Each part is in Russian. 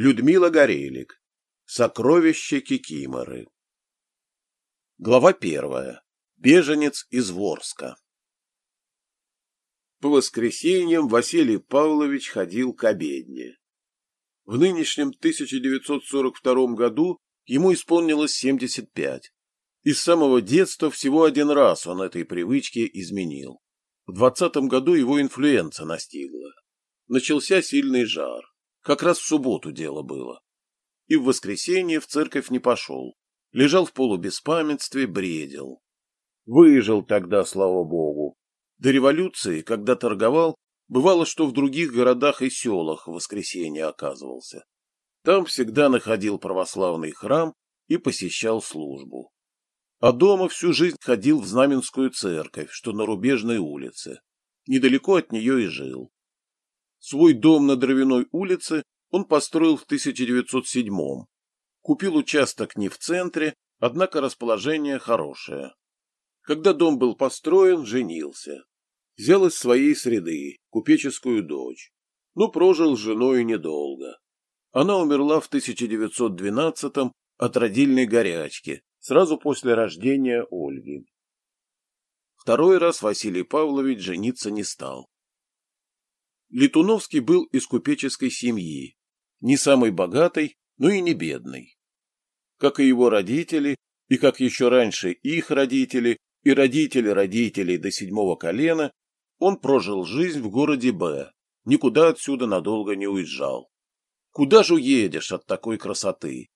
Людмила Горелик. Сокровище Кикиморы. Глава первая. Беженец из Ворска. По воскресеньям Василий Павлович ходил к обедне. В нынешнем 1942 году ему исполнилось 75. И с самого детства всего один раз он этой привычке изменил. В двадцатом году его инфлюенция настигла. Начался сильный жар. Как раз в субботу дело было. И в воскресенье в церковь не пошел. Лежал в полубеспамятстве, бредил. Выжил тогда, слава богу. До революции, когда торговал, бывало, что в других городах и селах в воскресенье оказывался. Там всегда находил православный храм и посещал службу. А дома всю жизнь ходил в Знаменскую церковь, что на Рубежной улице. Недалеко от нее и жил. Свой дом на Дровяной улице он построил в 1907-м. Купил участок не в центре, однако расположение хорошее. Когда дом был построен, женился. Взял из своей среды купеческую дочь. Но прожил с женой недолго. Она умерла в 1912-м от родильной горячки, сразу после рождения Ольги. Второй раз Василий Павлович жениться не стал. Летуновский был из купеческой семьи, не самой богатой, но и не бедной. Как и его родители, и как еще раньше их родители, и родители родителей до седьмого колена, он прожил жизнь в городе Б, никуда отсюда надолго не уезжал. Куда же уедешь от такой красоты?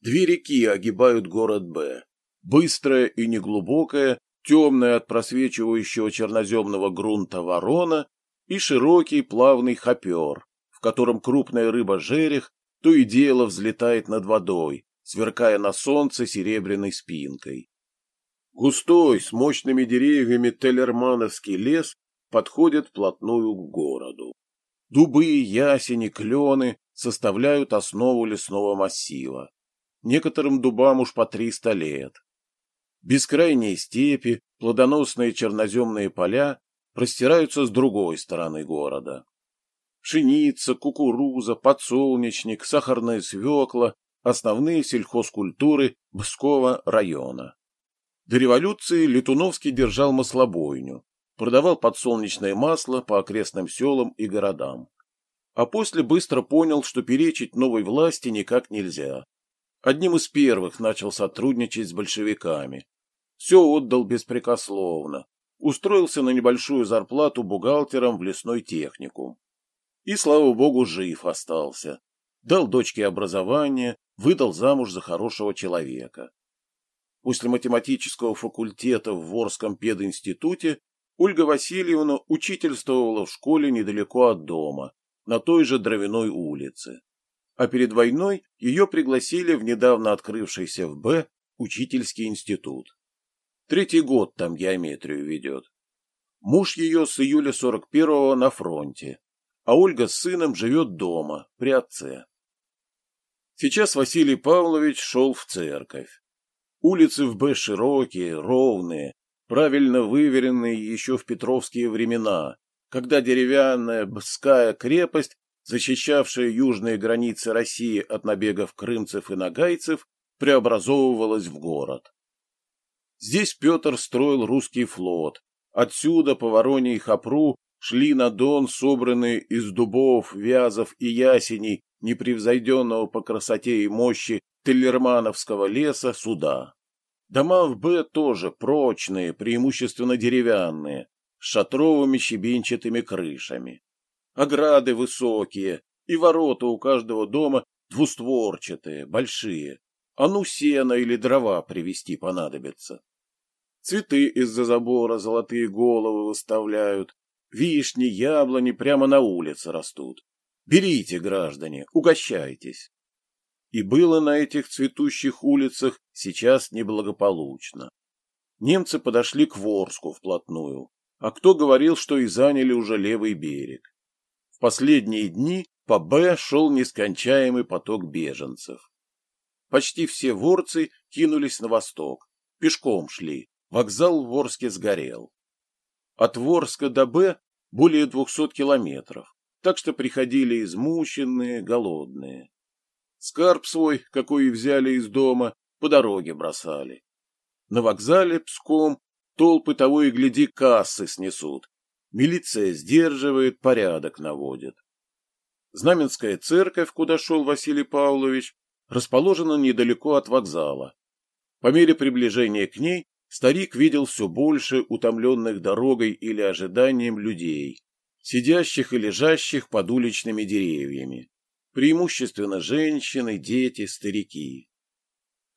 Две реки огибают город Б. Быстрая и неглубокая, темная от просвечивающего черноземного грунта ворона и широкий плавный хопер, в котором крупная рыба-жерех то и дело взлетает над водой, сверкая на солнце серебряной спинкой. Густой, с мощными деревьями Телермановский лес подходит вплотную к городу. Дубы, ясени, клены составляют основу лесного массива. Некоторым дубам уж по триста лет. Бескрайние степи, плодоносные черноземные поля простираются с другой стороны города. Пшеница, кукуруза, подсолнечник, сахарная свекла – основные сельхозкультуры Бского района. До революции Летуновский держал маслобойню, продавал подсолнечное масло по окрестным селам и городам. А после быстро понял, что перечить новой власти никак нельзя. Одним из первых начал сотрудничать с большевиками. Все отдал беспрекословно, устроился на небольшую зарплату бухгалтером в лесной техникум. И, слава богу, жив остался. Дал дочке образование, выдал замуж за хорошего человека. После математического факультета в Ворском пединституте Ольга Васильевна учительствовала в школе недалеко от дома, на той же Дровяной улице. А перед войной ее пригласили в недавно открывшийся в Б учительский институт. Третий год там геометрию ведет. Муж ее с июля 41-го на фронте, а Ольга с сыном живет дома, при отце. Сейчас Василий Павлович шел в церковь. Улицы в Б широкие, ровные, правильно выверенные еще в петровские времена, когда деревянная Бская крепость, защищавшая южные границы России от набегов крымцев и нагайцев, преобразовывалась в город. Здесь Петр строил русский флот. Отсюда по Вороне и Хопру шли на Дон собранные из дубов, вязов и ясеней непревзойденного по красоте и мощи Теллермановского леса суда. Дома в Б тоже прочные, преимущественно деревянные, с шатровыми щебенчатыми крышами. Ограды высокие, и ворота у каждого дома двустворчатые, большие, а ну сено или дрова привезти понадобится. Цветы из-за забора золотые головы выставляют, вишни, яблони прямо на улице растут. Берите, граждане, угощайтесь. И было на этих цветущих улицах сейчас неблагополучно. Немцы подошли к Ворску вплотную, а кто говорил, что и заняли уже левый берег. В последние дни по Б шел нескончаемый поток беженцев. Почти все ворцы кинулись на восток, пешком шли, вокзал в Ворске сгорел. От Ворска до Б более двухсот километров, так что приходили измученные, голодные. Скарб свой, какой и взяли из дома, по дороге бросали. На вокзале Пском толпы того и гляди кассы снесут. Милиция сдерживает, порядок наводит. Знаменская церковь, куда шел Василий Павлович, расположена недалеко от вокзала. По мере приближения к ней старик видел все больше утомленных дорогой или ожиданием людей, сидящих и лежащих под уличными деревьями, преимущественно женщины, дети, старики.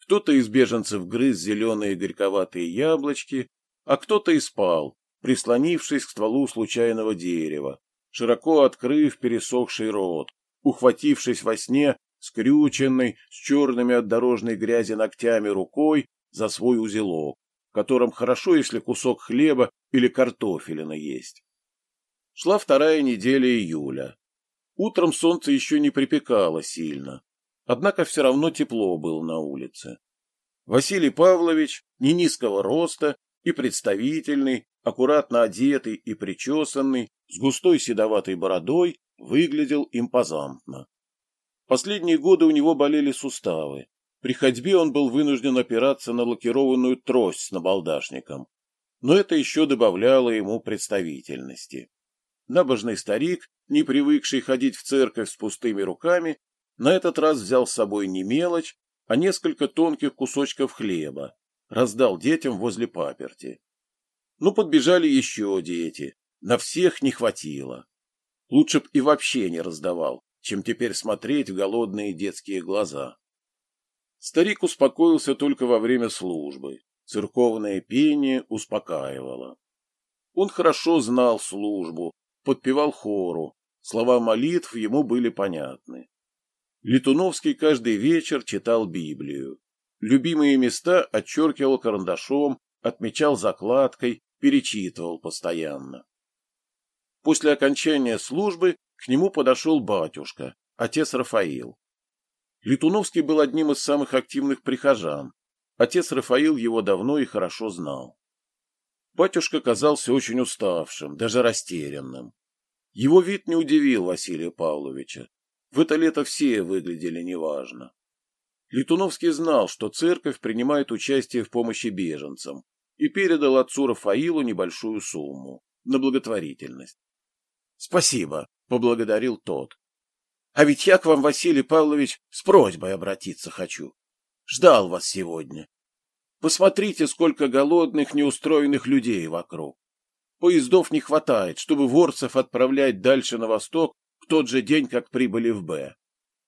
Кто-то из беженцев грыз зеленые горьковатые яблочки, а кто-то и спал, прислонившись к стволу случайного дерева, широко открыв пересохший рот, ухватившись во сне скрюченной, с черными от дорожной грязи ногтями рукой за свой узелок, в котором хорошо, если кусок хлеба или картофелина есть. Шла вторая неделя июля. Утром солнце еще не припекало сильно, однако все равно тепло было на улице. Василий Павлович, не низкого роста и представительный, аккуратно одетый и причесанный, с густой седоватой бородой, выглядел импозантно. Последние годы у него болели суставы. При ходьбе он был вынужден опираться на лакированную трость с набалдашником. Но это еще добавляло ему представительности. Набожный старик, не привыкший ходить в церковь с пустыми руками, на этот раз взял с собой не мелочь, а несколько тонких кусочков хлеба, раздал детям возле паперти. Ну, подбежали еще дети, на всех не хватило. Лучше б и вообще не раздавал, чем теперь смотреть в голодные детские глаза. Старик успокоился только во время службы. Церковное пение успокаивало. Он хорошо знал службу, подпевал хору, слова молитв ему были понятны. Летуновский каждый вечер читал Библию. Любимые места отчеркивал карандашом, отмечал закладкой, перечитывал постоянно. После окончания службы к нему подошел батюшка, отец Рафаил. Летуновский был одним из самых активных прихожан. Отец Рафаил его давно и хорошо знал. Батюшка казался очень уставшим, даже растерянным. Его вид не удивил Василия Павловича. В это лето все выглядели неважно. Летуновский знал, что церковь принимает участие в помощи беженцам, и передал отцу Рафаилу небольшую сумму на благотворительность. — Спасибо, поблагодарил тот. А ведь я к вам, Василий Павлович, с просьбой обратиться хочу. Ждал вас сегодня. Посмотрите, сколько голодных, неустроенных людей вокруг. Поездов не хватает, чтобы ворцев отправлять дальше на восток в тот же день, как прибыли в Б.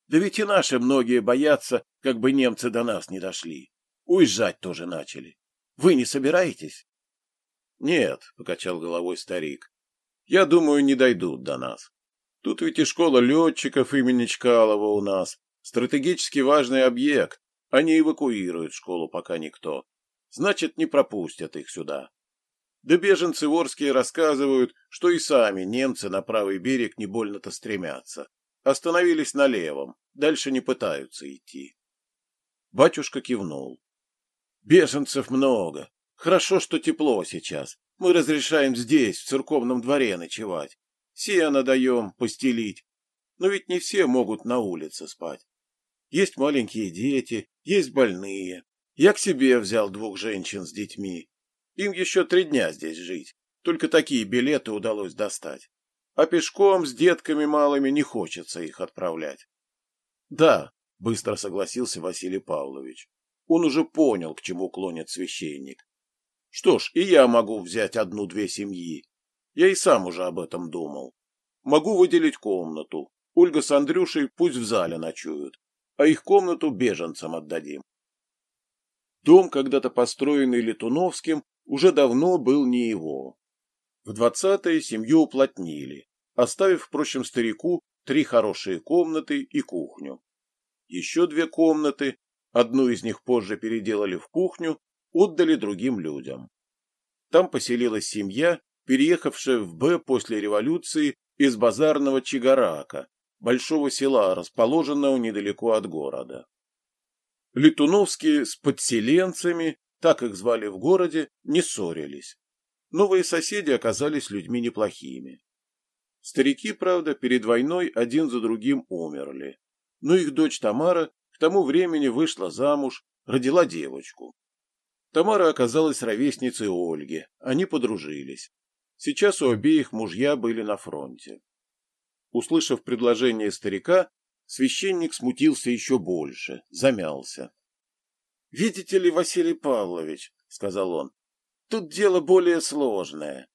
Да ведь и наши многие боятся, как бы немцы до нас не дошли. Уезжать тоже начали. Вы не собираетесь? — Нет, — покачал головой старик. — Я думаю, не дойдут до нас. Тут ведь и школа летчиков имени Чкалова у нас. Стратегически важный объект. Они эвакуируют школу пока никто. Значит, не пропустят их сюда. Да беженцы ворские рассказывают, что и сами немцы на правый берег не больно-то стремятся. Остановились на левом, дальше не пытаются идти. Батюшка кивнул. Беженцев много. Хорошо, что тепло сейчас. Мы разрешаем здесь, в церковном дворе, ночевать. Сено даем постелить. Но ведь не все могут на улице спать. Есть маленькие дети, есть больные. Я к себе взял двух женщин с детьми. Им еще три дня здесь жить. Только такие билеты удалось достать. А пешком с детками малыми не хочется их отправлять. Да, быстро согласился Василий Павлович. Он уже понял, к чему клонит священник. Что ж, и я могу взять одну-две семьи. Я и сам уже об этом думал. Могу выделить комнату. Ольга с Андрюшей пусть в зале ночуют, а их комнату беженцам отдадим. Дом, когда-то построенный Летуновским, уже давно был не его. В двадцатые семью уплотнили, оставив, впрочем, старику три хорошие комнаты и кухню. Еще две комнаты, одну из них позже переделали в кухню, отдали другим людям. Там поселилась семья, переехавшая в Б после революции из базарного Чигарака, большого села, расположенного недалеко от города. Летуновские с подселенцами, так их звали в городе, не ссорились. Новые соседи оказались людьми неплохими. Старики, правда, перед войной один за другим умерли. но их дочь Тамара к тому времени вышла замуж, родила девочку. Тамара оказалась ровесницей Ольги, они подружились. Сейчас у обеих мужья были на фронте. Услышав предложение старика, священник смутился еще больше, замялся. — Видите ли, Василий Павлович, — сказал он, — тут дело более сложное.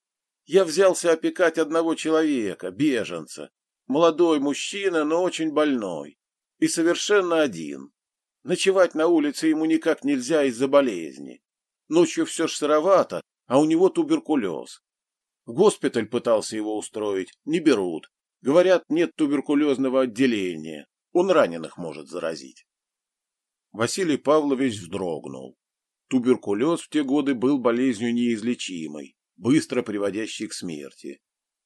Я взялся опекать одного человека, беженца, молодой мужчина, но очень больной, и совершенно один. Ночевать на улице ему никак нельзя из-за болезни. Ночью все ж сыровато, а у него туберкулез. В госпиталь пытался его устроить, не берут. Говорят, нет туберкулезного отделения. Он раненых может заразить. Василий Павлович вздрогнул. Туберкулез в те годы был болезнью неизлечимой, быстро приводящей к смерти.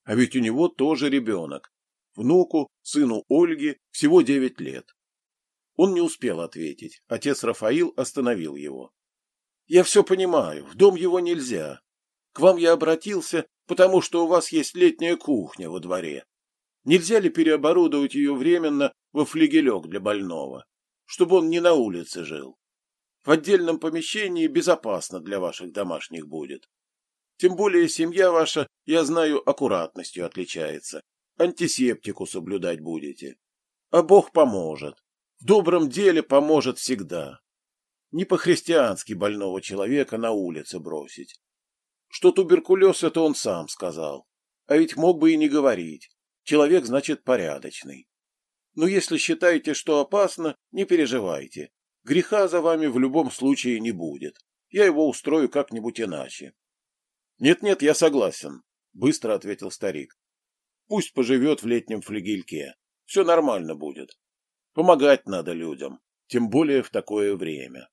А ведь у него тоже ребенок. Внуку, сыну Ольги, всего девять лет. Он не успел ответить. Отец Рафаил остановил его. Я все понимаю, в дом его нельзя. К вам я обратился, потому что у вас есть летняя кухня во дворе. Нельзя ли переоборудовать ее временно во флигелек для больного, чтобы он не на улице жил? В отдельном помещении безопасно для ваших домашних будет. Тем более семья ваша, я знаю, аккуратностью отличается. Антисептику соблюдать будете. А Бог поможет. В добром деле поможет всегда. Не по-христиански больного человека на улице бросить. Что туберкулез, это он сам сказал. А ведь мог бы и не говорить. Человек, значит, порядочный. Но если считаете, что опасно, не переживайте. Греха за вами в любом случае не будет. Я его устрою как-нибудь иначе. Нет-нет, я согласен, быстро ответил старик. Пусть поживет в летнем флигельке. Все нормально будет. Помогать надо людям, тем более в такое время.